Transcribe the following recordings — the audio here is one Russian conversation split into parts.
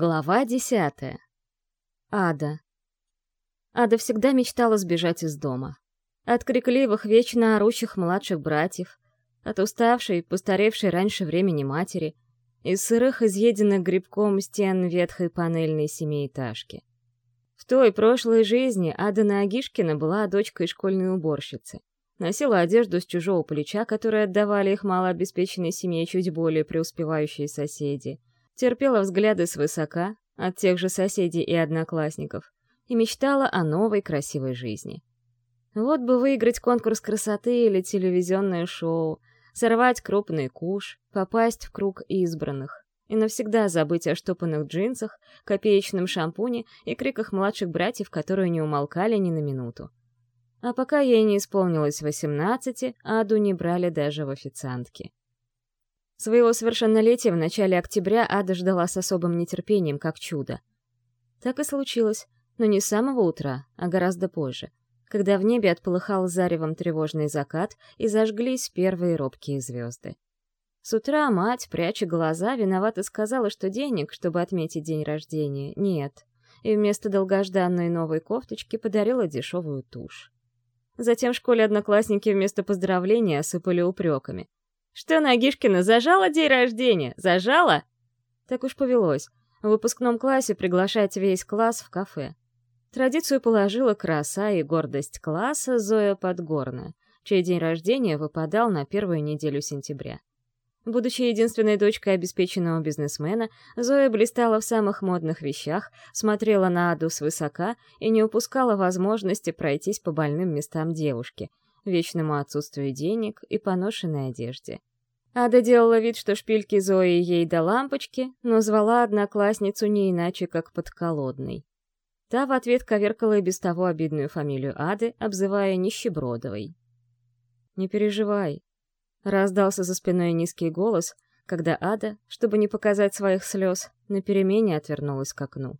Глава десятая. Ада. Ада всегда мечтала сбежать из дома. От крикливых, вечно орущих младших братьев, от уставшей, постаревшей раньше времени матери, из сырых, изъеденных грибком стен ветхой панельной семиэтажки. В той прошлой жизни Ада Нагишкина была дочкой школьной уборщицы. Носила одежду с чужого плеча, которую отдавали их малообеспеченной семье чуть более преуспевающие соседи — терпела взгляды свысока от тех же соседей и одноклассников и мечтала о новой красивой жизни. Вот бы выиграть конкурс красоты или телевизионное шоу, сорвать крупный куш, попасть в круг избранных и навсегда забыть о штопанных джинсах, копеечном шампуне и криках младших братьев, которые не умолкали ни на минуту. А пока ей не исполнилось восемнадцати, Аду не брали даже в официантки. Своего совершеннолетия в начале октября Ада ждала с особым нетерпением, как чудо. Так и случилось, но не с самого утра, а гораздо позже, когда в небе отполыхал заревом тревожный закат и зажглись первые робкие звезды. С утра мать, пряча глаза, виновато сказала, что денег, чтобы отметить день рождения, нет, и вместо долгожданной новой кофточки подарила дешевую тушь. Затем в школе одноклассники вместо поздравления осыпали упреками. Что, Нагишкина, зажала день рождения? Зажала? Так уж повелось. В выпускном классе приглашать весь класс в кафе. Традицию положила краса и гордость класса Зоя Подгорная, чей день рождения выпадал на первую неделю сентября. Будучи единственной дочкой обеспеченного бизнесмена, Зоя блистала в самых модных вещах, смотрела на Аду свысока и не упускала возможности пройтись по больным местам девушки, вечному отсутствию денег и поношенной одежде. Ада делала вид, что шпильки Зои ей до лампочки, но звала одноклассницу не иначе, как подколодной. Та в ответ коверкала и без того обидную фамилию Ады, обзывая Нищебродовой. «Не переживай», — раздался за спиной низкий голос, когда Ада, чтобы не показать своих слез, на перемене отвернулась к окну.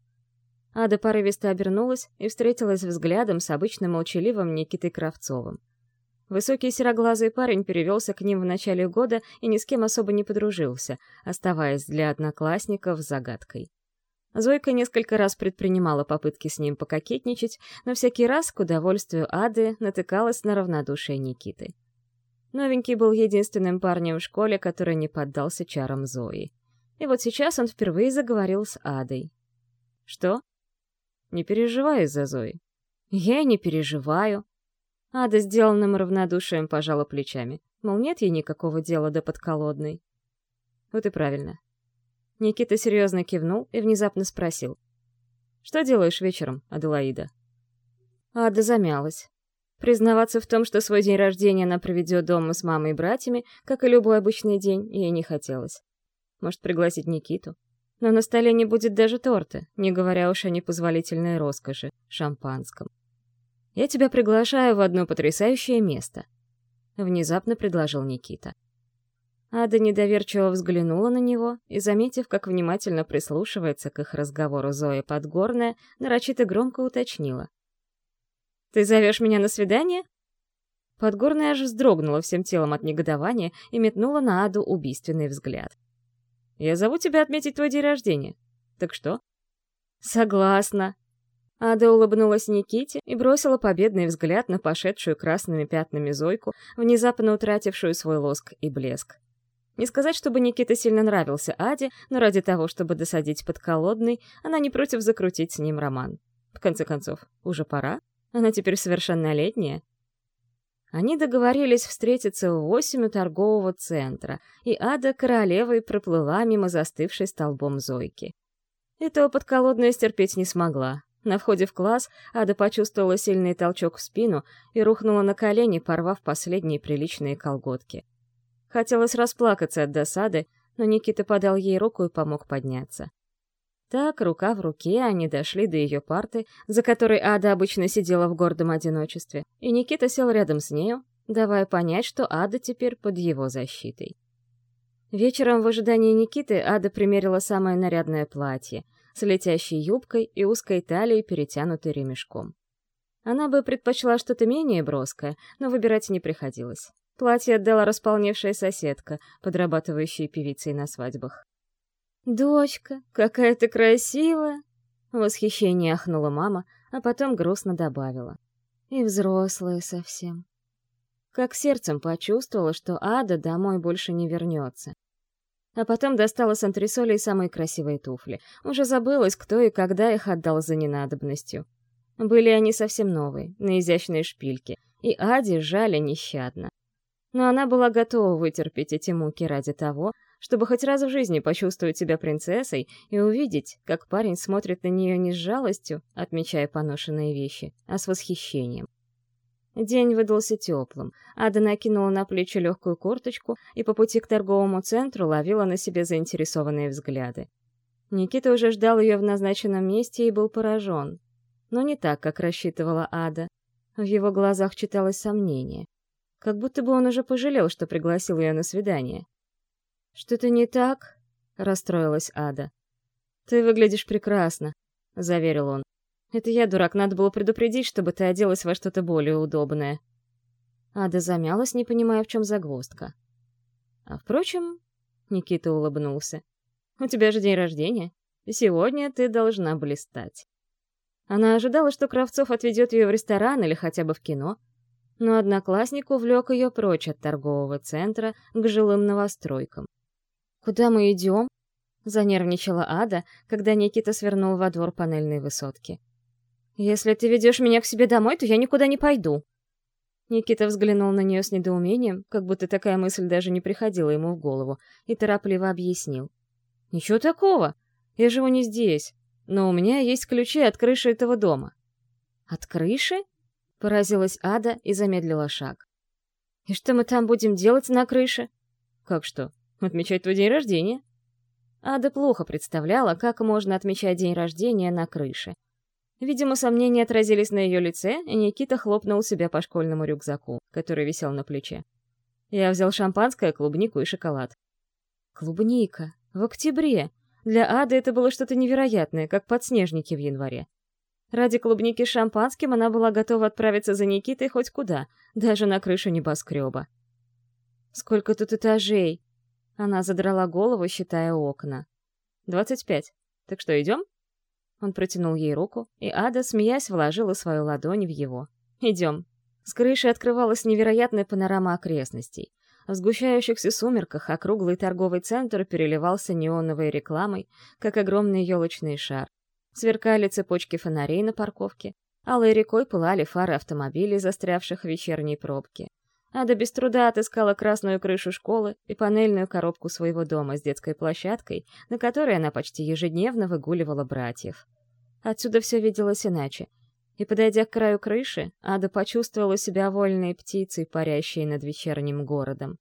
Ада порывисто обернулась и встретилась взглядом с обычно молчаливым Никитой Кравцовым. Высокий сероглазый парень перевелся к ним в начале года и ни с кем особо не подружился, оставаясь для одноклассников загадкой. Зойка несколько раз предпринимала попытки с ним пококетничать, но всякий раз, к удовольствию Ады, натыкалась на равнодушие Никиты. Новенький был единственным парнем в школе, который не поддался чарам Зои. И вот сейчас он впервые заговорил с Адой. «Что?» «Не переживай из-за Зои». «Я и не переживаю», Ада сделанным равнодушием пожала плечами. Мол, нет ей никакого дела до подколодной. Вот и правильно. Никита серьезно кивнул и внезапно спросил. «Что делаешь вечером, Аделаида?» Ада замялась. Признаваться в том, что свой день рождения она проведет дома с мамой и братьями, как и любой обычный день, ей не хотелось. Может, пригласить Никиту? Но на столе не будет даже торта, не говоря уж о непозволительной роскоши — шампанском. Я тебя приглашаю в одно потрясающее место», — внезапно предложил Никита. Ада недоверчиво взглянула на него и, заметив, как внимательно прислушивается к их разговору Зоя Подгорная, нарочито громко уточнила. «Ты зовешь меня на свидание?» Подгорная аж вздрогнула всем телом от негодования и метнула на Аду убийственный взгляд. «Я зову тебя отметить твой день рождения. Так что?» «Согласна», Ада улыбнулась Никите и бросила победный взгляд на пошедшую красными пятнами Зойку, внезапно утратившую свой лоск и блеск. Не сказать, чтобы Никита сильно нравился Аде, но ради того, чтобы досадить подколодный, она не против закрутить с ним роман. В конце концов, уже пора? Она теперь совершеннолетняя. Они договорились встретиться в восемь у торгового центра, и Ада королевой проплыла мимо застывшей столбом Зойки. Этого подколодная стерпеть не смогла, на входе в класс Ада почувствовала сильный толчок в спину и рухнула на колени, порвав последние приличные колготки. Хотелось расплакаться от досады, но Никита подал ей руку и помог подняться. Так, рука в руке, они дошли до ее парты, за которой Ада обычно сидела в гордом одиночестве, и Никита сел рядом с нею, давая понять, что Ада теперь под его защитой. Вечером в ожидании Никиты Ада примерила самое нарядное платье — с летящей юбкой и узкой талией, перетянутой ремешком. Она бы предпочла что-то менее броское, но выбирать не приходилось. Платье отдала располневшая соседка, подрабатывающая певицей на свадьбах. «Дочка, какая ты красивая!» В восхищении ахнула мама, а потом грустно добавила. «И взрослая совсем». Как сердцем почувствовала, что Ада домой больше не вернется. А потом достала с антресолей самые красивые туфли. Уже забылась, кто и когда их отдал за ненадобностью. Были они совсем новые, на изящные шпильки, и Аде жали нещадно. Но она была готова вытерпеть эти муки ради того, чтобы хоть раз в жизни почувствовать себя принцессой и увидеть, как парень смотрит на нее не с жалостью, отмечая поношенные вещи, а с восхищением. День выдался теплым. Ада накинула на плечи легкую курточку и по пути к торговому центру ловила на себе заинтересованные взгляды. Никита уже ждал ее в назначенном месте и был поражен. Но не так, как рассчитывала Ада. В его глазах читалось сомнение. Как будто бы он уже пожалел, что пригласил ее на свидание. «Что-то не так?» — расстроилась Ада. «Ты выглядишь прекрасно», — заверил он. «Это я, дурак, надо было предупредить, чтобы ты оделась во что-то более удобное». Ада замялась, не понимая, в чем загвоздка. «А впрочем...» — Никита улыбнулся. «У тебя же день рождения. Сегодня ты должна блистать». Она ожидала, что Кравцов отведет ее в ресторан или хотя бы в кино, но одноклассник увлек ее прочь от торгового центра к жилым новостройкам. «Куда мы идем?» — занервничала Ада, когда Никита свернул во двор панельной высотки. «Если ты ведешь меня к себе домой, то я никуда не пойду». Никита взглянул на нее с недоумением, как будто такая мысль даже не приходила ему в голову, и торопливо объяснил. «Ничего такого. Я живу не здесь, но у меня есть ключи от крыши этого дома». «От крыши?» — поразилась Ада и замедлила шаг. «И что мы там будем делать на крыше?» «Как что? Отмечать твой день рождения?» Ада плохо представляла, как можно отмечать день рождения на крыше. Видимо, сомнения отразились на ее лице, и Никита хлопнул себя по школьному рюкзаку, который висел на плече. Я взял шампанское, клубнику и шоколад. Клубника. В октябре. Для Ады это было что-то невероятное, как подснежники в январе. Ради клубники с шампанским она была готова отправиться за Никитой хоть куда, даже на крышу небоскреба. «Сколько тут этажей?» Она задрала голову, считая окна. «Двадцать пять. Так что, идем?» Он протянул ей руку, и Ада, смеясь, вложила свою ладонь в его. «Идем». С крыши открывалась невероятная панорама окрестностей. В сгущающихся сумерках округлый торговый центр переливался неоновой рекламой, как огромный елочный шар. Сверкали цепочки фонарей на парковке, алой рекой пылали фары автомобилей, застрявших в вечерней пробке. Ада без труда отыскала красную крышу школы и панельную коробку своего дома с детской площадкой, на которой она почти ежедневно выгуливала братьев. Отсюда все виделось иначе. И, подойдя к краю крыши, Ада почувствовала себя вольной птицей, парящей над вечерним городом.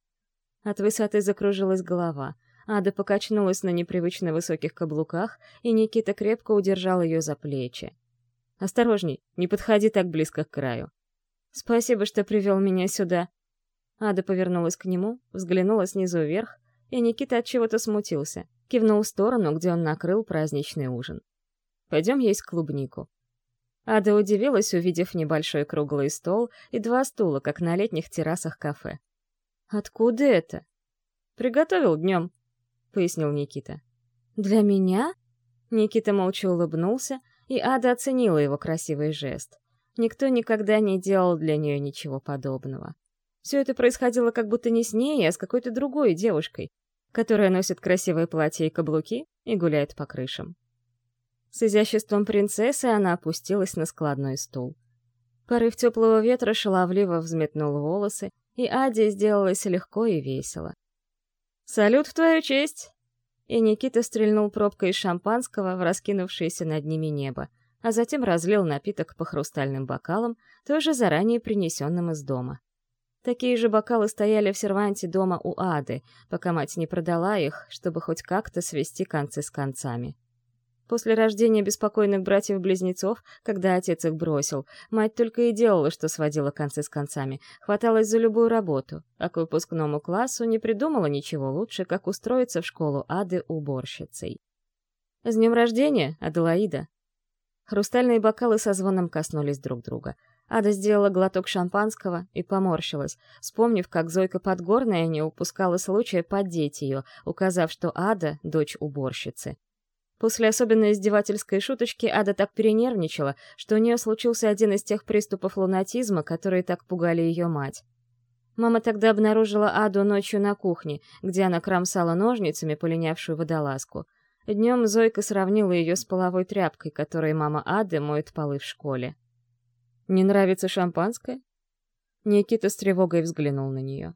От высоты закружилась голова. Ада покачнулась на непривычно высоких каблуках, и Никита крепко удержал ее за плечи. «Осторожней, не подходи так близко к краю». «Спасибо, что привел меня сюда», Ада повернулась к нему, взглянула снизу вверх, и Никита от чего-то смутился, кивнул в сторону, где он накрыл праздничный ужин. «Пойдем есть клубнику». Ада удивилась, увидев небольшой круглый стол и два стула, как на летних террасах кафе. «Откуда это?» «Приготовил днем», — пояснил Никита. «Для меня?» Никита молча улыбнулся, и Ада оценила его красивый жест. Никто никогда не делал для нее ничего подобного. Все это происходило как будто не с ней, а с какой-то другой девушкой, которая носит красивые платья и каблуки и гуляет по крышам. С изяществом принцессы она опустилась на складной стул. Порыв теплого ветра шаловливо взметнул волосы, и Аде сделалось легко и весело. «Салют в твою честь!» И Никита стрельнул пробкой из шампанского в раскинувшееся над ними небо, а затем разлил напиток по хрустальным бокалам, тоже заранее принесенным из дома. Такие же бокалы стояли в серванте дома у Ады, пока мать не продала их, чтобы хоть как-то свести концы с концами. После рождения беспокойных братьев-близнецов, когда отец их бросил, мать только и делала, что сводила концы с концами, хваталась за любую работу, а к выпускному классу не придумала ничего лучше, как устроиться в школу Ады уборщицей. «С днем рождения, Аделаида!» Хрустальные бокалы со звоном коснулись друг друга — Ада сделала глоток шампанского и поморщилась, вспомнив, как Зойка Подгорная не упускала случая поддеть ее, указав, что Ада — дочь уборщицы. После особенно издевательской шуточки Ада так перенервничала, что у нее случился один из тех приступов лунатизма, которые так пугали ее мать. Мама тогда обнаружила Аду ночью на кухне, где она кромсала ножницами полинявшую водолазку. Днем Зойка сравнила ее с половой тряпкой, которой мама Ады моет полы в школе. «Не нравится шампанское?» Никита с тревогой взглянул на нее.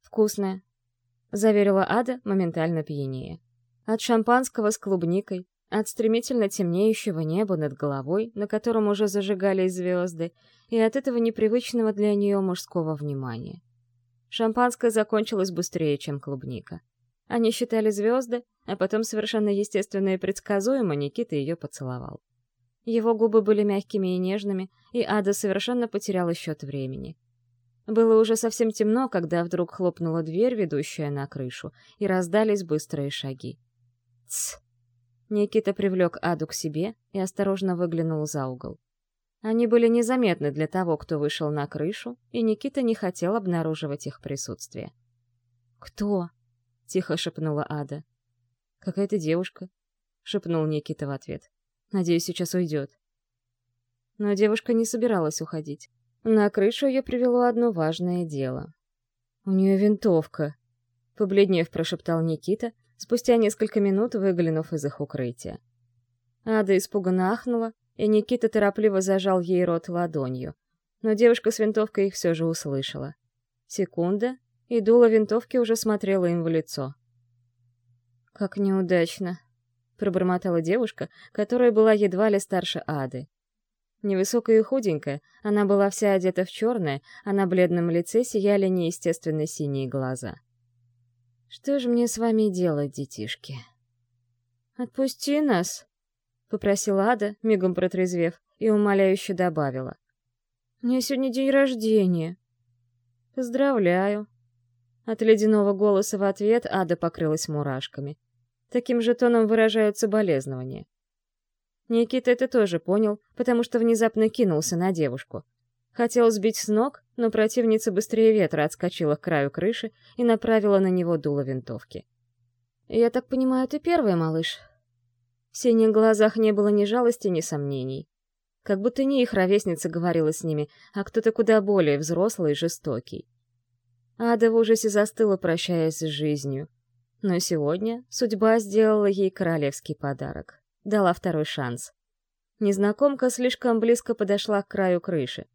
«Вкусное», — заверила Ада, моментально пьянее. От шампанского с клубникой, от стремительно темнеющего неба над головой, на котором уже зажигались звезды, и от этого непривычного для нее мужского внимания. Шампанское закончилось быстрее, чем клубника. Они считали звезды, а потом совершенно естественно и предсказуемо Никита ее поцеловал. Его губы были мягкими и нежными, и Ада совершенно потеряла счет времени. Было уже совсем темно, когда вдруг хлопнула дверь, ведущая на крышу, и раздались быстрые шаги. «Тсс!» Никита привлек Аду к себе и осторожно выглянул за угол. Они были незаметны для того, кто вышел на крышу, и Никита не хотел обнаруживать их присутствие. «Кто?» — тихо шепнула Ада. «Какая-то девушка», — шепнул Никита в ответ. «Надеюсь, сейчас уйдет». Но девушка не собиралась уходить. На крышу ее привело одно важное дело. «У нее винтовка», — побледнев прошептал Никита, спустя несколько минут выглянув из их укрытия. Ада испуганно ахнула, и Никита торопливо зажал ей рот ладонью. Но девушка с винтовкой их все же услышала. Секунда, и дуло винтовки уже смотрело им в лицо. «Как неудачно», — пробормотала девушка, которая была едва ли старше Ады. Невысокая и худенькая, она была вся одета в черное, а на бледном лице сияли неестественно синие глаза. Что же мне с вами делать, детишки? Отпусти нас, попросила Ада, мигом протрезвев, и умоляюще добавила. Мне сегодня день рождения. Поздравляю. От ледяного голоса в ответ Ада покрылась мурашками. Таким же тоном выражают соболезнования. Никита это тоже понял, потому что внезапно кинулся на девушку. Хотел сбить с ног, но противница быстрее ветра отскочила к краю крыши и направила на него дуло винтовки. «Я так понимаю, ты первый, малыш?» В синих глазах не было ни жалости, ни сомнений. Как будто не их ровесница говорила с ними, а кто-то куда более взрослый и жестокий. Ада в ужасе застыла, прощаясь с жизнью. Но сегодня судьба сделала ей королевский подарок. Дала второй шанс. Незнакомка слишком близко подошла к краю крыши.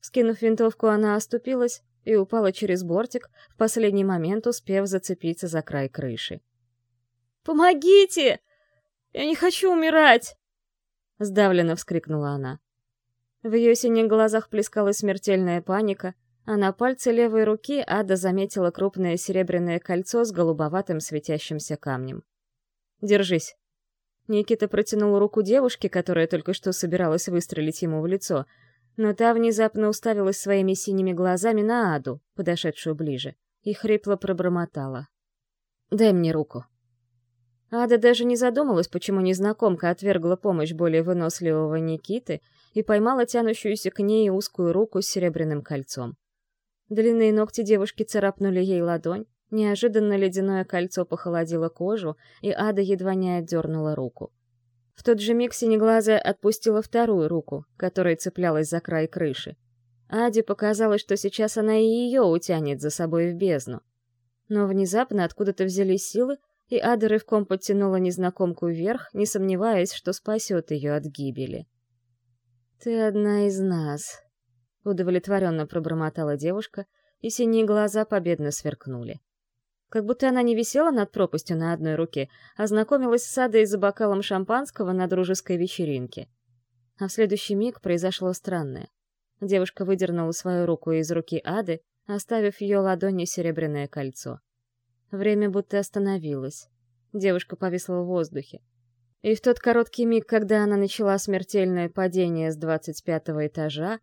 Скинув винтовку, она оступилась и упала через бортик, в последний момент успев зацепиться за край крыши. «Помогите! Я не хочу умирать!» Сдавленно вскрикнула она. В ее синих глазах плескалась смертельная паника, а на пальце левой руки Ада заметила крупное серебряное кольцо с голубоватым светящимся камнем. «Держись». Никита протянул руку девушке, которая только что собиралась выстрелить ему в лицо — но та внезапно уставилась своими синими глазами на Аду, подошедшую ближе, и хрипло пробормотала. «Дай мне руку». Ада даже не задумалась, почему незнакомка отвергла помощь более выносливого Никиты и поймала тянущуюся к ней узкую руку с серебряным кольцом. Длинные ногти девушки царапнули ей ладонь, неожиданно ледяное кольцо похолодило кожу, и Ада едва не отдернула руку. В тот же миг синеглазая отпустила вторую руку, которая цеплялась за край крыши. Аде показалось, что сейчас она и ее утянет за собой в бездну. Но внезапно откуда-то взялись силы, и Ада рывком подтянула незнакомку вверх, не сомневаясь, что спасет ее от гибели. «Ты одна из нас», — удовлетворенно пробормотала девушка, и синие глаза победно сверкнули. Как будто она не висела над пропастью на одной руке, а знакомилась с Адой за бокалом шампанского на дружеской вечеринке. А в следующий миг произошло странное. Девушка выдернула свою руку из руки Ады, оставив в ее ладони серебряное кольцо. Время будто остановилось. Девушка повисла в воздухе. И в тот короткий миг, когда она начала смертельное падение с двадцать пятого этажа,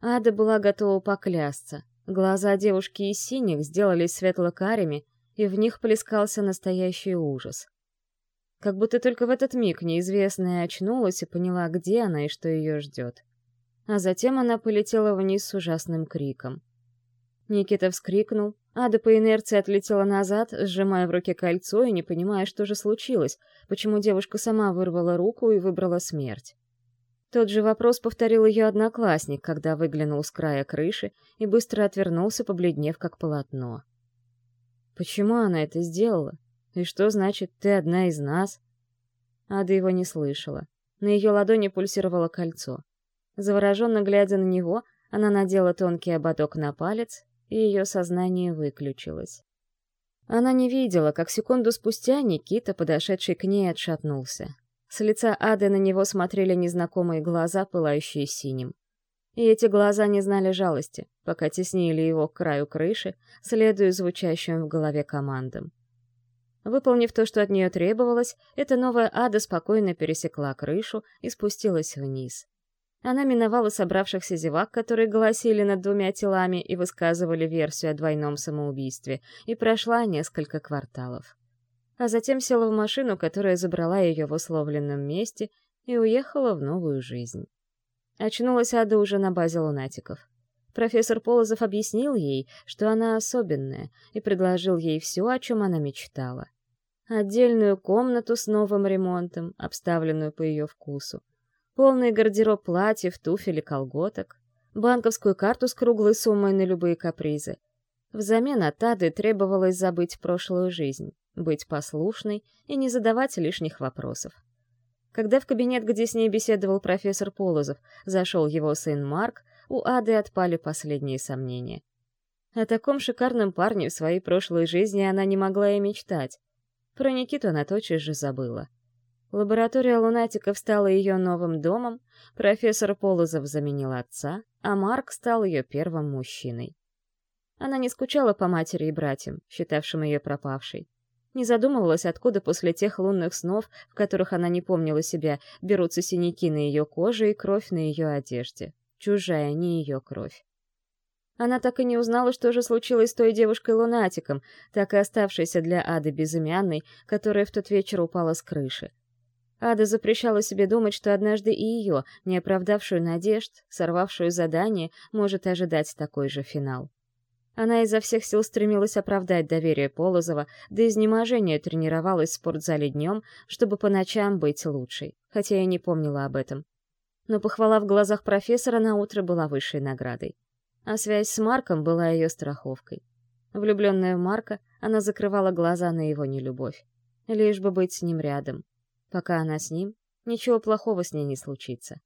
Ада была готова поклясться. Глаза девушки из синих сделались светло-карими, и в них плескался настоящий ужас. Как будто только в этот миг неизвестная очнулась и поняла, где она и что ее ждет. А затем она полетела вниз с ужасным криком. Никита вскрикнул, Ада по инерции отлетела назад, сжимая в руке кольцо и не понимая, что же случилось, почему девушка сама вырвала руку и выбрала смерть. Тот же вопрос повторил ее одноклассник, когда выглянул с края крыши и быстро отвернулся, побледнев как полотно. «Почему она это сделала? И что значит «ты одна из нас»?» Ада его не слышала. На ее ладони пульсировало кольцо. Завороженно глядя на него, она надела тонкий ободок на палец и ее сознание выключилось. Она не видела, как секунду спустя Никита, подошедший к ней, отшатнулся. С лица Ады на него смотрели незнакомые глаза, пылающие синим. И эти глаза не знали жалости, пока теснили его к краю крыши, следуя звучащим в голове командам. Выполнив то, что от нее требовалось, эта новая ада спокойно пересекла крышу и спустилась вниз. Она миновала собравшихся зевак, которые голосили над двумя телами и высказывали версию о двойном самоубийстве, и прошла несколько кварталов. А затем села в машину, которая забрала ее в условленном месте, и уехала в новую жизнь. Очнулась Ада уже на базе лунатиков. Профессор Полозов объяснил ей, что она особенная, и предложил ей все, о чем она мечтала. Отдельную комнату с новым ремонтом, обставленную по ее вкусу, полный гардероб платьев, туфель и колготок, банковскую карту с круглой суммой на любые капризы. Взамен от Ады требовалось забыть прошлую жизнь, быть послушной и не задавать лишних вопросов. Когда в кабинет, где с ней беседовал профессор Полозов, зашел его сын Марк, у Ады отпали последние сомнения. О таком шикарном парне в своей прошлой жизни она не могла и мечтать. Про Никиту она тотчас же забыла. Лаборатория лунатиков стала ее новым домом, профессор Полозов заменил отца, а Марк стал ее первым мужчиной. Она не скучала по матери и братьям, считавшим ее пропавшей. Не задумывалась, откуда после тех лунных снов, в которых она не помнила себя, берутся синяки на ее коже и кровь на ее одежде. Чужая, не ее кровь. Она так и не узнала, что же случилось с той девушкой-лунатиком, так и оставшейся для Ады безымянной, которая в тот вечер упала с крыши. Ада запрещала себе думать, что однажды и ее, не оправдавшую надежд, сорвавшую задание, может ожидать такой же финал. Она изо всех сил стремилась оправдать доверие Полозова, до изнеможения тренировалась в спортзале днем, чтобы по ночам быть лучшей, хотя и не помнила об этом. Но похвала в глазах профессора на утро была высшей наградой. А связь с Марком была ее страховкой. Влюбленная в Марка, она закрывала глаза на его нелюбовь. Лишь бы быть с ним рядом. Пока она с ним, ничего плохого с ней не случится.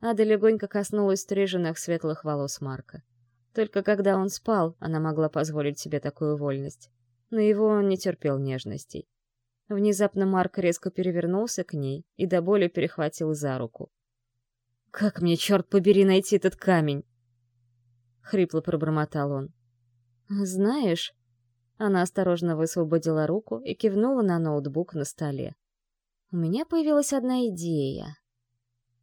Ада легонько коснулась стриженных светлых волос Марка. Только когда он спал, она могла позволить себе такую вольность. Но его он не терпел нежностей. Внезапно Марк резко перевернулся к ней и до боли перехватил за руку. «Как мне, черт побери, найти этот камень?» Хрипло пробормотал он. «Знаешь...» Она осторожно высвободила руку и кивнула на ноутбук на столе. У меня появилась одна идея.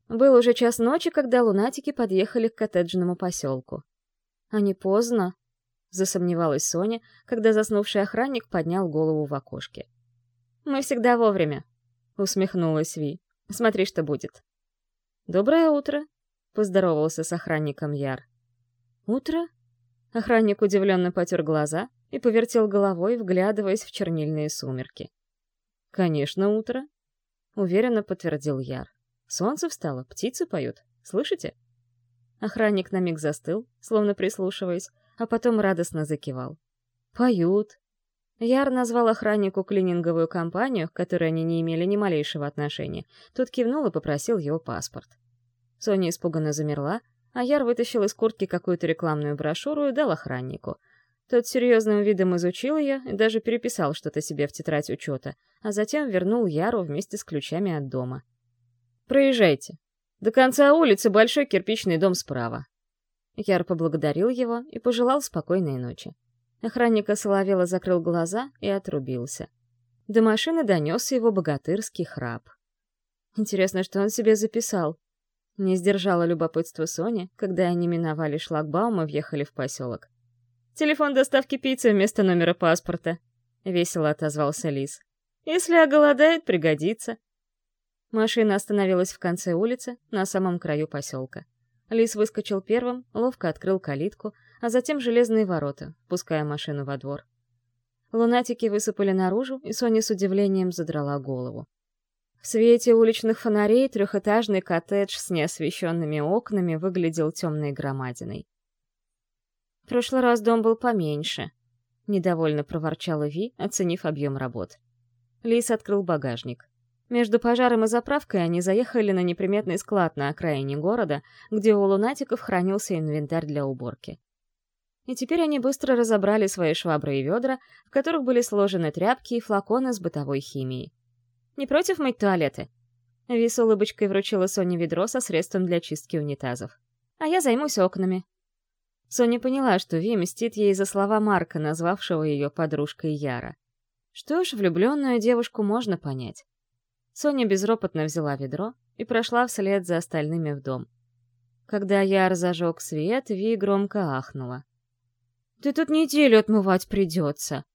Был уже час ночи, когда лунатики подъехали к коттеджному поселку. «А не поздно?» — засомневалась Соня, когда заснувший охранник поднял голову в окошке. «Мы всегда вовремя», — усмехнулась Ви. «Смотри, что будет». «Доброе утро», — поздоровался с охранником Яр. «Утро?» Охранник удивленно потер глаза и повертел головой, вглядываясь в чернильные сумерки. «Конечно, утро», Уверенно подтвердил Яр. Солнце встало, птицы поют. Слышите? Охранник на миг застыл, словно прислушиваясь, а потом радостно закивал. Поют. Яр назвал охраннику клининговую компанию, к которой они не имели ни малейшего отношения. Тот кивнул и попросил его паспорт. Соня испуганно замерла, а Яр вытащил из куртки какую-то рекламную брошюру и дал охраннику — тот серьезным видом изучил ее и даже переписал что-то себе в тетрадь учета, а затем вернул Яру вместе с ключами от дома. «Проезжайте. До конца улицы большой кирпичный дом справа». Яр поблагодарил его и пожелал спокойной ночи. Охранник Соловела закрыл глаза и отрубился. До машины донесся его богатырский храп. Интересно, что он себе записал. Не сдержала любопытство Соня, когда они миновали шлагбаум и въехали в поселок. Телефон доставки пиццы вместо номера паспорта», — весело отозвался Лис. «Если оголодает, пригодится». Машина остановилась в конце улицы, на самом краю поселка. Лис выскочил первым, ловко открыл калитку, а затем железные ворота, пуская машину во двор. Лунатики высыпали наружу, и Соня с удивлением задрала голову. В свете уличных фонарей трехэтажный коттедж с неосвещенными окнами выглядел темной громадиной. В прошлый раз дом был поменьше, — недовольно проворчала Ви, оценив объем работ. Лис открыл багажник. Между пожаром и заправкой они заехали на неприметный склад на окраине города, где у лунатиков хранился инвентарь для уборки. И теперь они быстро разобрали свои швабры и ведра, в которых были сложены тряпки и флаконы с бытовой химией. «Не против мыть туалеты?» Ви с улыбочкой вручила Соне ведро со средством для чистки унитазов. «А я займусь окнами». Соня поняла, что Ви мстит ей за слова Марка, назвавшего ее подружкой Яра. Что ж, влюбленную девушку можно понять. Соня безропотно взяла ведро и прошла вслед за остальными в дом. Когда я разожег свет, Ви громко ахнула. «Ты тут неделю отмывать придется!»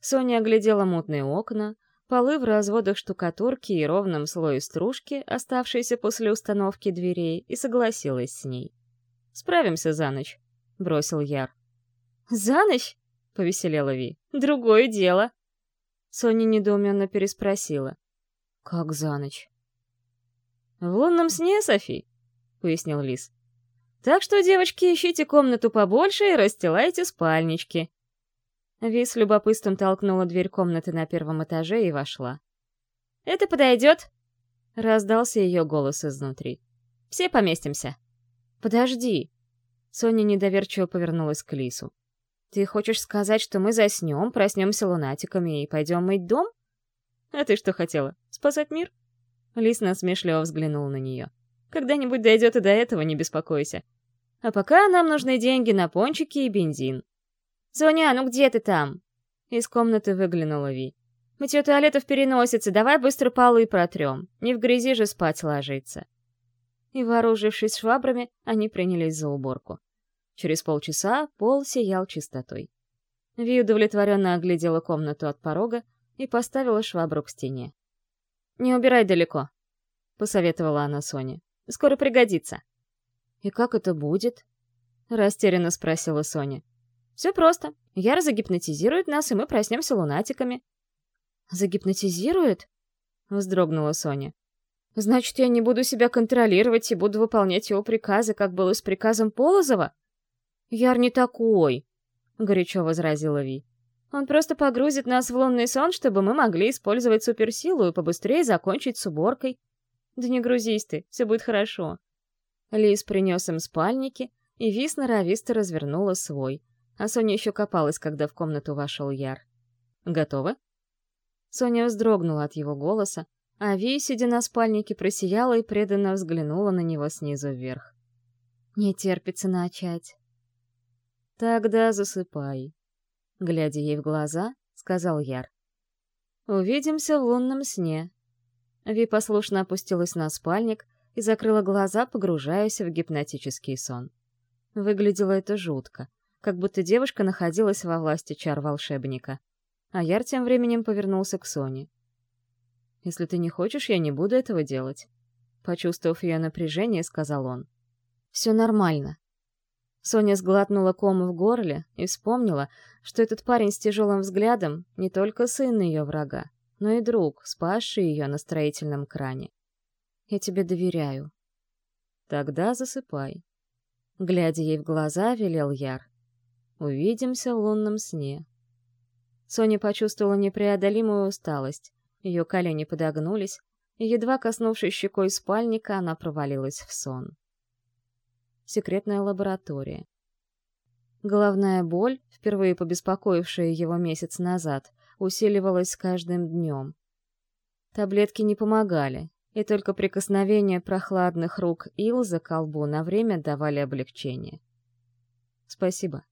Соня оглядела мутные окна, полы в разводах штукатурки и ровном слое стружки, оставшиеся после установки дверей, и согласилась с ней. «Справимся за ночь», — бросил Яр. «За ночь?» — повеселела Ви. «Другое дело». Соня недоуменно переспросила. «Как за ночь?» «В лунном сне, Софи», — пояснил Лис. «Так что, девочки, ищите комнату побольше и расстилайте спальнички». Ви с любопытством толкнула дверь комнаты на первом этаже и вошла. «Это подойдет?» — раздался ее голос изнутри. «Все поместимся». «Подожди!» Соня недоверчиво повернулась к Лису. «Ты хочешь сказать, что мы заснем, проснемся лунатиками и пойдем мыть дом?» «А ты что хотела? Спасать мир?» Лис насмешливо взглянул на нее. «Когда-нибудь дойдет и до этого, не беспокойся. А пока нам нужны деньги на пончики и бензин». «Соня, ну где ты там?» Из комнаты выглянула Ви. «Мытье туалетов переносится, давай быстро полы протрем. Не в грязи же спать ложиться». И, вооружившись швабрами, они принялись за уборку. Через полчаса пол сиял чистотой. Ви удовлетворенно оглядела комнату от порога и поставила швабру к стене. «Не убирай далеко», — посоветовала она Соне. «Скоро пригодится». «И как это будет?» — растерянно спросила Соня. «Все просто. Яра загипнотизирует нас, и мы проснемся лунатиками». «Загипнотизирует?» — вздрогнула Соня. «Значит, я не буду себя контролировать и буду выполнять его приказы, как было с приказом Полозова?» «Яр не такой», — горячо возразила Ви. Он просто погрузит нас в лунный сон, чтобы мы могли использовать суперсилу и побыстрее закончить с уборкой. Да не грузись ты, все будет хорошо. Лис принес им спальники, и Вис норовисто развернула свой, а Соня еще копалась, когда в комнату вошел Яр. «Готовы?» Соня вздрогнула от его голоса, а Ви, сидя на спальнике, просияла и преданно взглянула на него снизу вверх. «Не терпится начать». «Тогда засыпай», глядя ей в глаза, сказал Яр. «Увидимся в лунном сне». Ви послушно опустилась на спальник и закрыла глаза, погружаясь в гипнотический сон. Выглядело это жутко, как будто девушка находилась во власти чар волшебника. А Яр тем временем повернулся к Соне. «Если ты не хочешь, я не буду этого делать». Почувствовав ее напряжение, сказал он. «Все нормально. Соня сглотнула ком в горле и вспомнила, что этот парень с тяжелым взглядом не только сын ее врага, но и друг, спасший ее на строительном кране. «Я тебе доверяю». «Тогда засыпай». Глядя ей в глаза, велел Яр. «Увидимся в лунном сне». Соня почувствовала непреодолимую усталость. Ее колени подогнулись, и, едва коснувшись щекой спальника, она провалилась в сон секретная лаборатория. Головная боль, впервые побеспокоившая его месяц назад, усиливалась с каждым днем. Таблетки не помогали, и только прикосновение прохладных рук Илза к колбу на время давали облегчение. «Спасибо».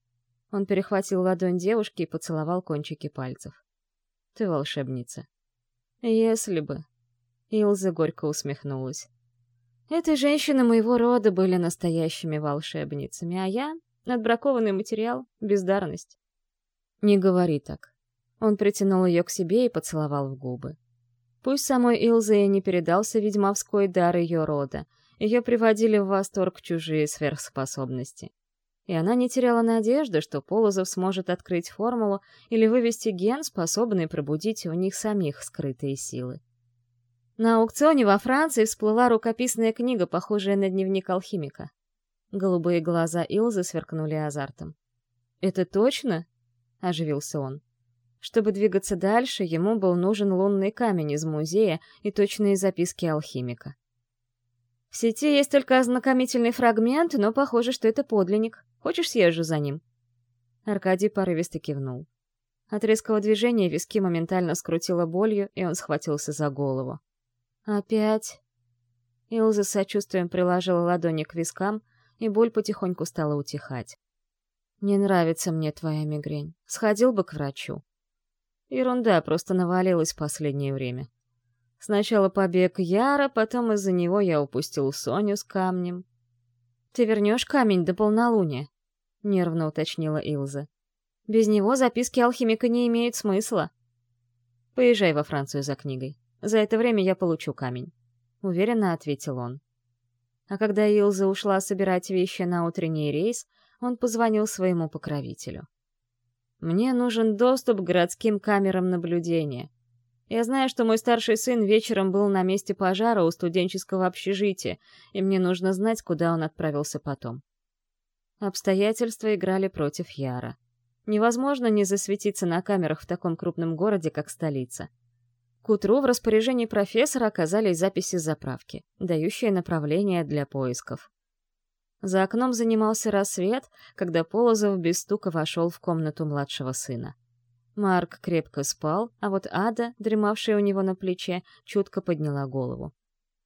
Он перехватил ладонь девушки и поцеловал кончики пальцев. «Ты волшебница». «Если бы...» Илза горько усмехнулась. Эти женщины моего рода были настоящими волшебницами, а я — отбракованный материал, бездарность. Не говори так. Он притянул ее к себе и поцеловал в губы. Пусть самой Илзе и не передался ведьмовской дар ее рода, ее приводили в восторг чужие сверхспособности. И она не теряла надежды, что Полозов сможет открыть формулу или вывести ген, способный пробудить у них самих скрытые силы. На аукционе во Франции всплыла рукописная книга, похожая на дневник алхимика. Голубые глаза Илзы сверкнули азартом. «Это точно?» — оживился он. Чтобы двигаться дальше, ему был нужен лунный камень из музея и точные записки алхимика. В сети есть только ознакомительный фрагмент, но похоже, что это подлинник. Хочешь, съезжу за ним?» Аркадий порывисто кивнул. От резкого движения виски моментально скрутило болью, и он схватился за голову. «Опять?» Илза с сочувствием приложила ладони к вискам, и боль потихоньку стала утихать. «Не нравится мне твоя мигрень. Сходил бы к врачу». Ерунда просто навалилась в последнее время. Сначала побег Яра, потом из-за него я упустил Соню с камнем. «Ты вернешь камень до полнолуния?» — нервно уточнила Илза. «Без него записки алхимика не имеют смысла». «Поезжай во Францию за книгой. За это время я получу камень», — уверенно ответил он. А когда Илза ушла собирать вещи на утренний рейс, он позвонил своему покровителю. Мне нужен доступ к городским камерам наблюдения. Я знаю, что мой старший сын вечером был на месте пожара у студенческого общежития, и мне нужно знать, куда он отправился потом. Обстоятельства играли против Яра. Невозможно не засветиться на камерах в таком крупном городе, как столица. К утру в распоряжении профессора оказались записи заправки, дающие направление для поисков. За окном занимался рассвет, когда Полозов без стука вошел в комнату младшего сына. Марк крепко спал, а вот Ада, дремавшая у него на плече, чутко подняла голову.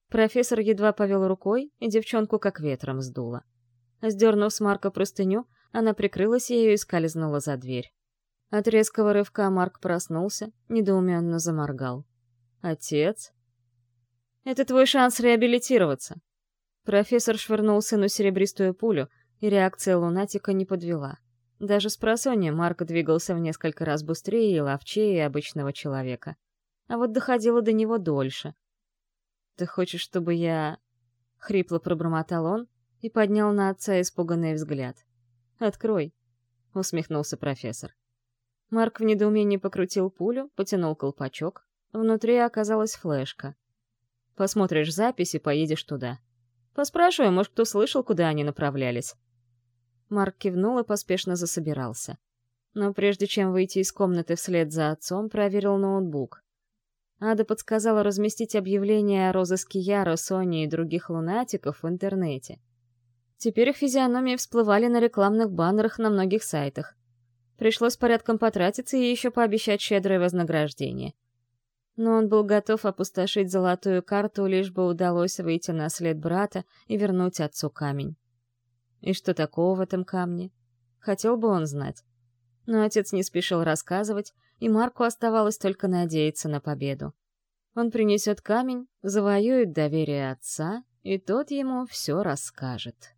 Профессор едва повел рукой, и девчонку как ветром сдуло. Сдернув с Марка простыню, она прикрылась ею и скользнула за дверь. От резкого рывка Марк проснулся, недоуменно заморгал. «Отец?» «Это твой шанс реабилитироваться», Профессор швырнул сыну серебристую пулю, и реакция лунатика не подвела. Даже с просонья Марк двигался в несколько раз быстрее и ловчее обычного человека. А вот доходило до него дольше. «Ты хочешь, чтобы я...» — хрипло пробормотал он и поднял на отца испуганный взгляд. «Открой», — усмехнулся профессор. Марк в недоумении покрутил пулю, потянул колпачок. Внутри оказалась флешка. «Посмотришь запись и поедешь туда», Поспрашивай, может, кто слышал, куда они направлялись. Марк кивнул и поспешно засобирался. Но прежде чем выйти из комнаты вслед за отцом, проверил ноутбук. Ада подсказала разместить объявление о розыске Яра, Сони и других лунатиков в интернете. Теперь их физиономии всплывали на рекламных баннерах на многих сайтах. Пришлось порядком потратиться и еще пообещать щедрое вознаграждение — но он был готов опустошить золотую карту, лишь бы удалось выйти на след брата и вернуть отцу камень. И что такого в этом камне? Хотел бы он знать. Но отец не спешил рассказывать, и Марку оставалось только надеяться на победу. Он принесет камень, завоюет доверие отца, и тот ему все расскажет.